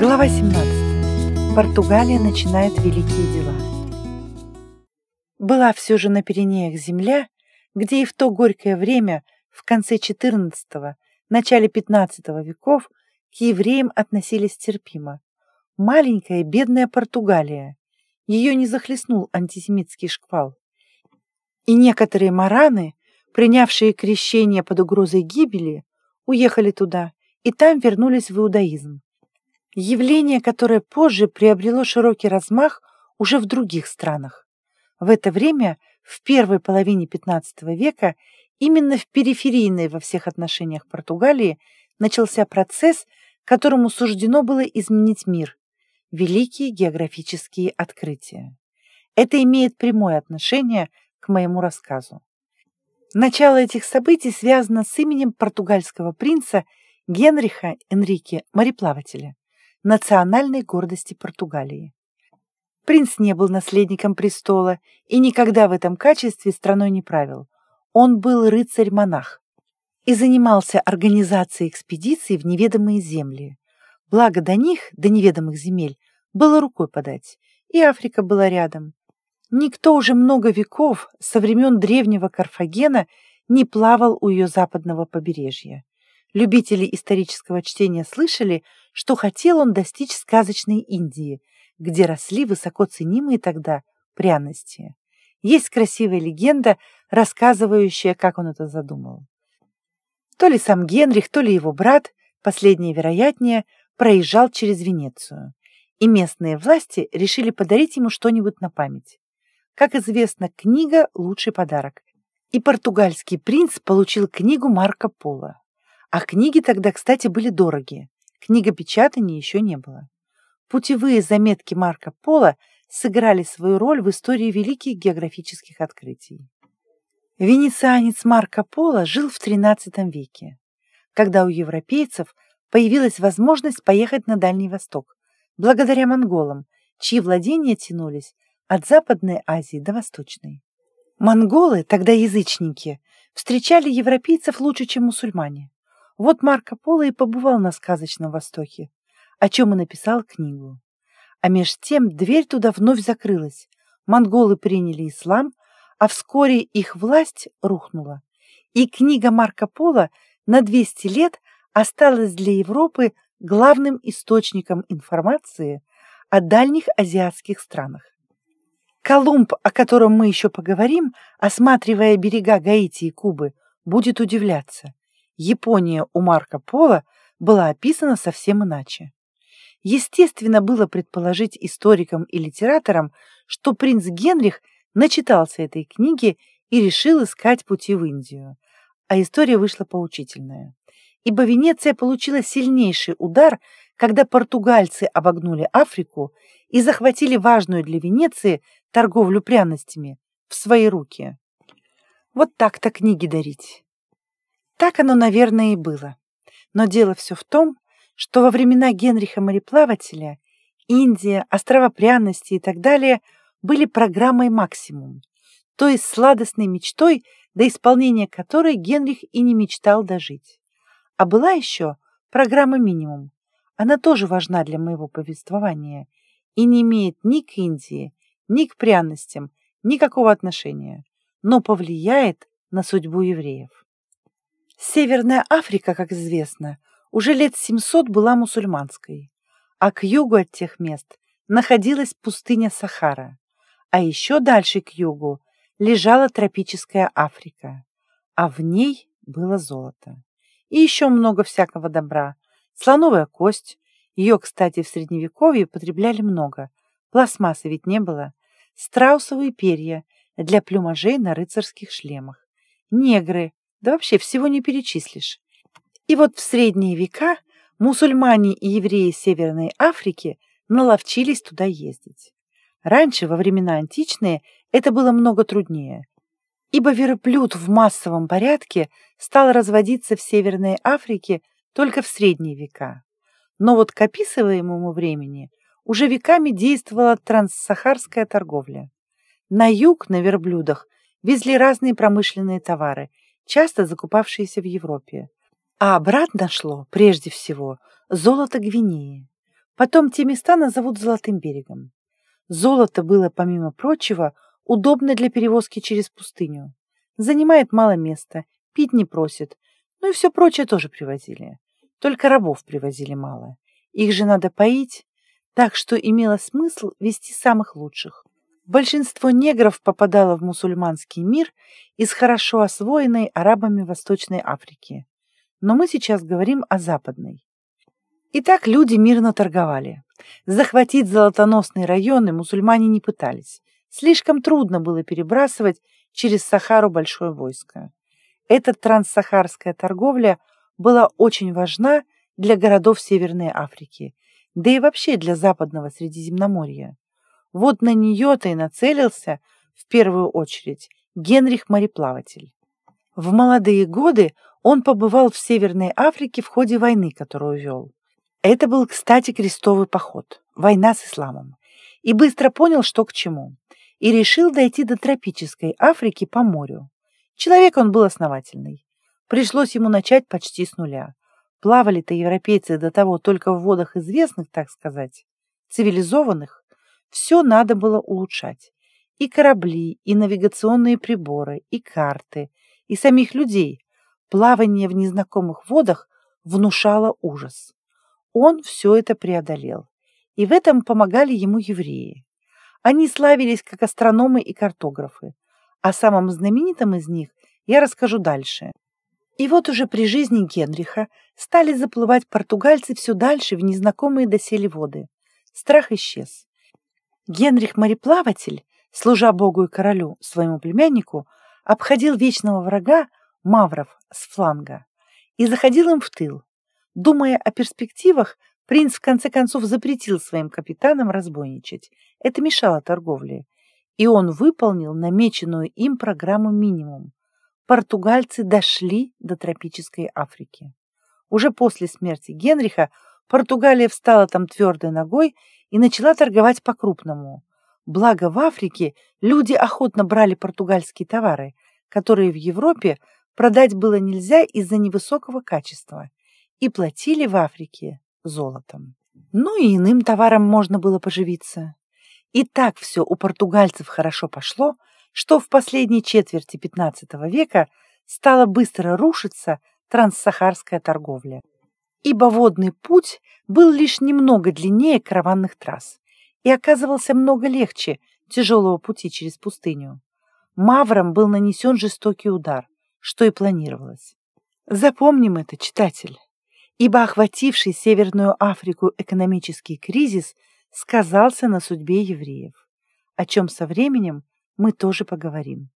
Глава 17. Португалия начинает великие дела. Была все же на Пиренеях земля, где и в то горькое время, в конце XIV – начале XV веков, к евреям относились терпимо. Маленькая бедная Португалия. Ее не захлестнул антисемитский шквал. И некоторые мараны, принявшие крещение под угрозой гибели, уехали туда и там вернулись в иудаизм. Явление, которое позже приобрело широкий размах уже в других странах. В это время, в первой половине XV века, именно в периферийной во всех отношениях Португалии начался процесс, которому суждено было изменить мир – великие географические открытия. Это имеет прямое отношение к моему рассказу. Начало этих событий связано с именем португальского принца Генриха Энрике мореплавателя национальной гордости Португалии. Принц не был наследником престола и никогда в этом качестве страной не правил. Он был рыцарь-монах и занимался организацией экспедиций в неведомые земли. Благо до них, до неведомых земель, было рукой подать, и Африка была рядом. Никто уже много веков, со времен древнего Карфагена, не плавал у ее западного побережья. Любители исторического чтения слышали, что хотел он достичь сказочной Индии, где росли высоко ценимые тогда пряности. Есть красивая легенда, рассказывающая, как он это задумал. То ли сам Генрих, то ли его брат, последнее вероятнее, проезжал через Венецию, и местные власти решили подарить ему что-нибудь на память. Как известно, книга – лучший подарок, и португальский принц получил книгу Марко Поло. А книги тогда, кстати, были дорогие. Книгопечатания еще не было. Путевые заметки Марко Поло сыграли свою роль в истории великих географических открытий. Венецианец Марко Поло жил в XIII веке, когда у европейцев появилась возможность поехать на Дальний Восток, благодаря монголам, чьи владения тянулись от Западной Азии до Восточной. Монголы, тогда язычники, встречали европейцев лучше, чем мусульмане. Вот Марко Поло и побывал на сказочном Востоке, о чем и написал книгу. А меж тем дверь туда вновь закрылась. Монголы приняли ислам, а вскоре их власть рухнула. И книга Марко Поло на 200 лет осталась для Европы главным источником информации о дальних азиатских странах. Колумб, о котором мы еще поговорим, осматривая берега Гаити и Кубы, будет удивляться. Япония у Марко Поло была описана совсем иначе. Естественно было предположить историкам и литераторам, что принц Генрих начитался этой книги и решил искать пути в Индию. А история вышла поучительная. Ибо Венеция получила сильнейший удар, когда португальцы обогнули Африку и захватили важную для Венеции торговлю пряностями в свои руки. Вот так-то книги дарить. Так оно, наверное, и было. Но дело все в том, что во времена Генриха Мореплавателя Индия, острова пряности и так далее были программой максимум, то есть сладостной мечтой, до исполнения которой Генрих и не мечтал дожить. А была еще программа минимум. Она тоже важна для моего повествования и не имеет ни к Индии, ни к пряностям никакого отношения, но повлияет на судьбу евреев. Северная Африка, как известно, уже лет 700 была мусульманской, а к югу от тех мест находилась пустыня Сахара, а еще дальше к югу лежала тропическая Африка, а в ней было золото. И еще много всякого добра. Слоновая кость, ее, кстати, в Средневековье потребляли много, пластмассы ведь не было, страусовые перья для плюмажей на рыцарских шлемах, негры, да вообще всего не перечислишь. И вот в средние века мусульмане и евреи Северной Африки наловчились туда ездить. Раньше, во времена античные, это было много труднее, ибо верблюд в массовом порядке стал разводиться в Северной Африке только в средние века. Но вот к описываемому времени уже веками действовала транссахарская торговля. На юг на верблюдах везли разные промышленные товары часто закупавшиеся в Европе. А обратно шло, прежде всего, золото Гвинеи. Потом те места назовут Золотым берегом. Золото было, помимо прочего, удобно для перевозки через пустыню. Занимает мало места, пить не просит, ну и все прочее тоже привозили. Только рабов привозили мало. Их же надо поить, так что имело смысл вести самых лучших. Большинство негров попадало в мусульманский мир из хорошо освоенной арабами Восточной Африки. Но мы сейчас говорим о западной. Итак, люди мирно торговали. Захватить золотоносные районы мусульмане не пытались. Слишком трудно было перебрасывать через Сахару большое войско. Эта транссахарская торговля была очень важна для городов Северной Африки, да и вообще для Западного Средиземноморья. Вот на нее-то и нацелился, в первую очередь, Генрих Мореплаватель. В молодые годы он побывал в Северной Африке в ходе войны, которую вел. Это был, кстати, крестовый поход, война с исламом, и быстро понял, что к чему, и решил дойти до тропической Африки по морю. Человек он был основательный. Пришлось ему начать почти с нуля. Плавали-то европейцы до того только в водах известных, так сказать, цивилизованных, все надо было улучшать. И корабли, и навигационные приборы, и карты, и самих людей. Плавание в незнакомых водах внушало ужас. Он все это преодолел. И в этом помогали ему евреи. Они славились как астрономы и картографы. О самом знаменитом из них я расскажу дальше. И вот уже при жизни Генриха стали заплывать португальцы все дальше в незнакомые доселе воды. Страх исчез. Генрих Мореплаватель, служа Богу и королю, своему племяннику, обходил вечного врага мавров с фланга и заходил им в тыл. Думая о перспективах, принц в конце концов запретил своим капитанам разбойничать. Это мешало торговле. И он выполнил намеченную им программу минимум. Португальцы дошли до тропической Африки. Уже после смерти Генриха Португалия встала там твердой ногой и начала торговать по-крупному. Благо в Африке люди охотно брали португальские товары, которые в Европе продать было нельзя из-за невысокого качества, и платили в Африке золотом. Ну и иным товаром можно было поживиться. И так все у португальцев хорошо пошло, что в последней четверти XV века стала быстро рушиться транссахарская торговля ибо водный путь был лишь немного длиннее караванных трасс и оказывался много легче тяжелого пути через пустыню. Маврам был нанесен жестокий удар, что и планировалось. Запомним это, читатель, ибо охвативший Северную Африку экономический кризис сказался на судьбе евреев, о чем со временем мы тоже поговорим.